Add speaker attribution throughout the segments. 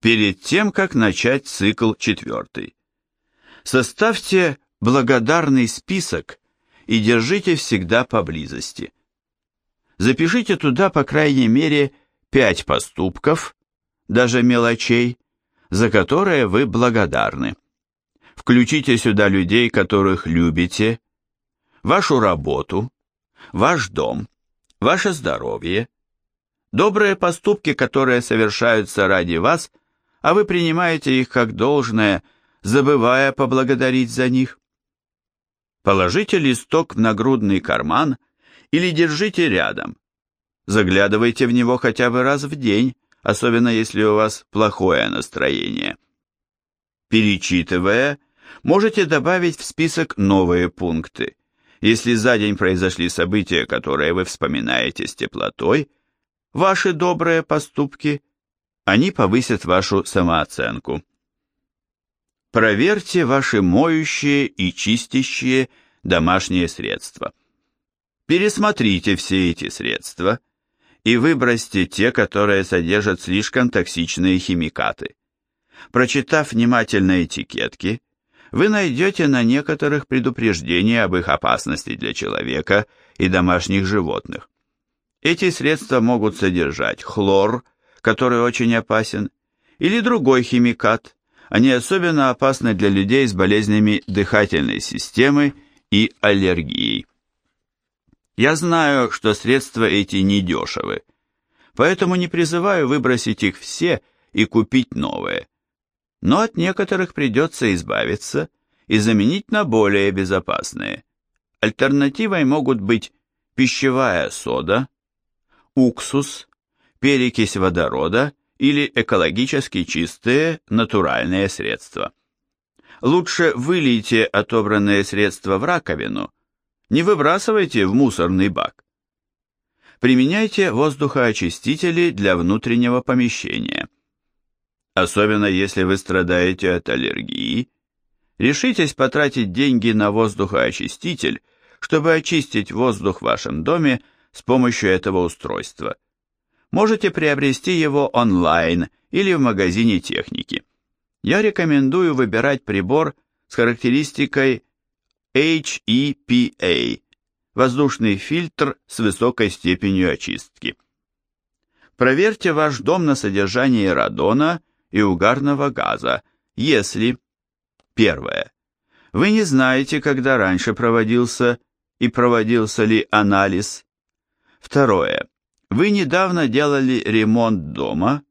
Speaker 1: перед тем, как начать цикл четвертый. Составьте благодарный список и держите всегда поблизости. Запишите туда, по крайней мере, пять поступков, даже мелочей, за которые вы благодарны. Включите сюда людей, которых любите, вашу работу, ваш дом, ваше здоровье, добрые поступки, которые совершаются ради вас, а вы принимаете их как должное, забывая поблагодарить за них. Положите листок в нагрудный карман или держите рядом. Заглядывайте в него хотя бы раз в день, особенно если у вас плохое настроение. Перечитывая, можете добавить в список новые пункты. Если за день произошли события, которые вы вспоминаете с теплотой, ваши добрые поступки, они повысят вашу самооценку. Проверьте ваши моющие и чистящие домашние средства. Пересмотрите все эти средства и выбросьте те, которые содержат слишком токсичные химикаты. Прочитав внимательно этикетки, вы найдете на некоторых предупреждения об их опасности для человека и домашних животных. Эти средства могут содержать хлор, который очень опасен, или другой химикат. Они особенно опасны для людей с болезнями дыхательной системы и аллергией. Я знаю, что средства эти недешевы, поэтому не призываю выбросить их все и купить новые но от некоторых придется избавиться и заменить на более безопасные. Альтернативой могут быть пищевая сода, уксус, перекись водорода или экологически чистые натуральные средства. Лучше вылейте отобранные средства в раковину, не выбрасывайте в мусорный бак. Применяйте воздухоочистители для внутреннего помещения – Особенно если вы страдаете от аллергии, решитесь потратить деньги на воздухоочиститель, чтобы очистить воздух в вашем доме с помощью этого устройства. Можете приобрести его онлайн или в магазине техники. Я рекомендую выбирать прибор с характеристикой HEPA – воздушный фильтр с высокой степенью очистки. Проверьте ваш дом на содержание радона и угарного газа, если первое. Вы не знаете, когда раньше проводился и проводился ли анализ. Второе. Вы недавно делали ремонт дома.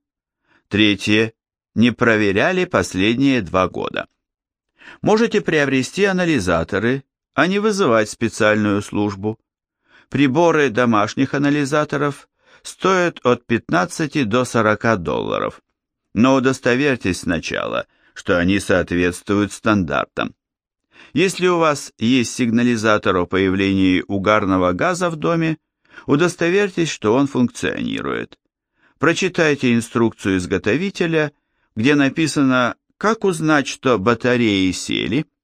Speaker 1: Третье. Не проверяли последние два года. Можете приобрести анализаторы, а не вызывать специальную службу. Приборы домашних анализаторов стоят от 15 до 40 долларов но удостоверьтесь сначала, что они соответствуют стандартам. Если у вас есть сигнализатор о появлении угарного газа в доме, удостоверьтесь, что он функционирует. Прочитайте инструкцию изготовителя, где написано, как узнать, что батареи сели –